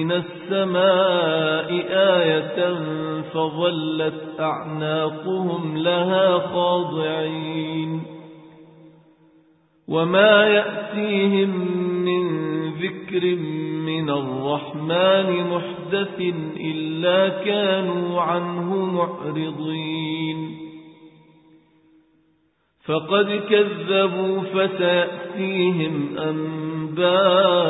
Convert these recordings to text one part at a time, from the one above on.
من السماء آية فظلت أعناقهم لها خاضعين وما يأتيهم من ذكر من الرحمن محدث إلا كانوا عنه معرضين فقد كذبوا فسيأتيهم أنباء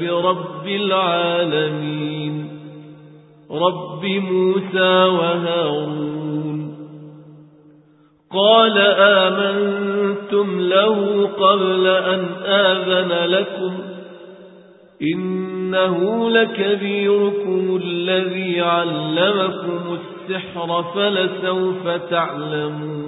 برب العالمين. رب موسى وهارون. قال آمنتم له قبل أن آذن لكم. إنه لكبيركم الذي علمكم السحر فلسوف تعلمون.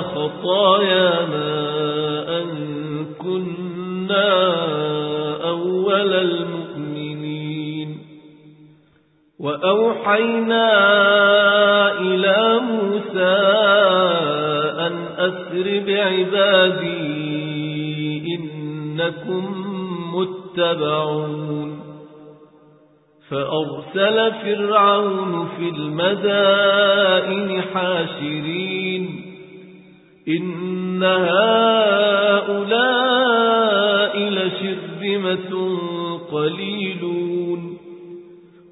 خطايانا أن كنا أول المؤمنين. وأوحينا إلى موسى أن أسر بعبادي إنكم متبعون. فأرسل فرعون في المدائن حاشرين. إن هؤلاء لشرذمة قليلون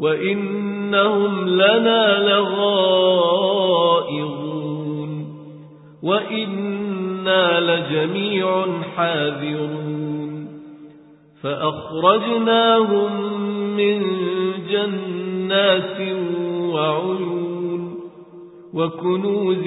وإنهم لنا لغائظون وإنا لجميع حاذرون فأخرجناهم من جنات وعيون وكنوز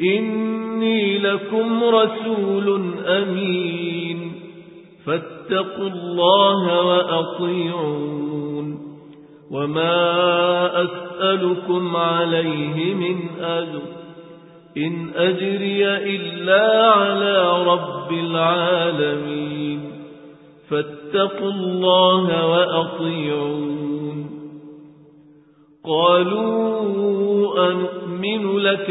إني لكم رسول أمين. فاتقوا الله وأطيعون. وما أسألكم عليه من أجر. إن أجري إلا على رب العالمين. فاتقوا الله وأطيعون. قالوا أنؤمن لك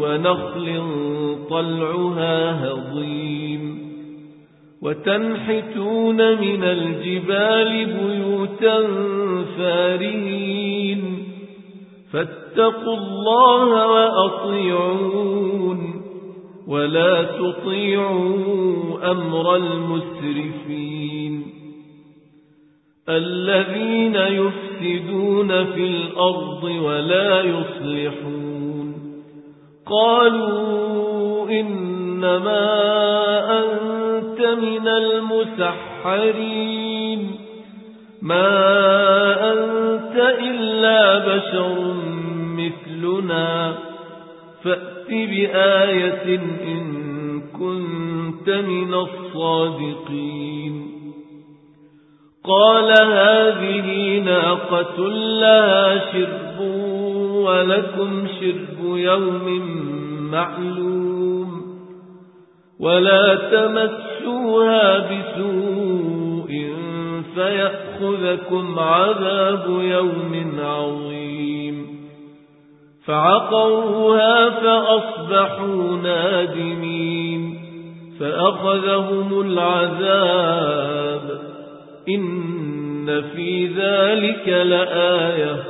ونخل طلعها هضيم. وتنحتون من الجبال بيوتا فارهين. فاتقوا الله وأطيعون. ولا تطيعوا أمر المسرفين. الذين يفسدون في الأرض ولا يصلحون. قالوا إنما أنت من المسحرين. ما أنت إلا بشر مثلنا. فأت بآية إن كنت من الصادقين. قال هذه ناقة لها شرب ولكم شرب يوم معلوم ولا تمسوها بسوء فيأخذكم عذاب يوم عظيم فعقروها فأصبحوا نادمين فأخذهم العذاب إن في ذلك لآية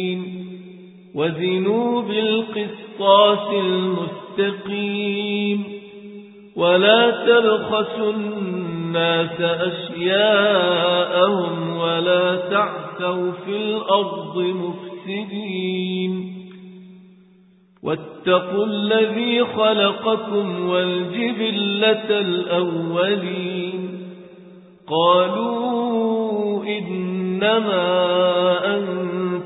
وزنوا بالقسطاس المستقيم ولا تبخسوا الناس أشياءهم ولا تعثوا في الأرض مفسدين واتقوا الذي خلقكم والجبلة الأولين قالوا إنما أنت